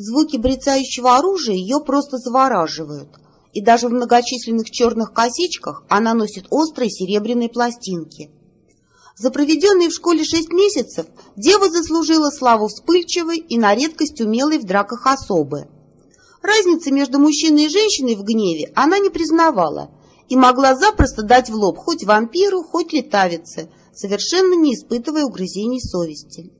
Звуки брецающего оружия ее просто завораживают, и даже в многочисленных черных косичках она носит острые серебряные пластинки. За проведенные в школе шесть месяцев дева заслужила славу вспыльчивой и на редкость умелой в драках особы. Разницы между мужчиной и женщиной в гневе она не признавала и могла запросто дать в лоб хоть вампиру, хоть летавице, совершенно не испытывая угрызений совести.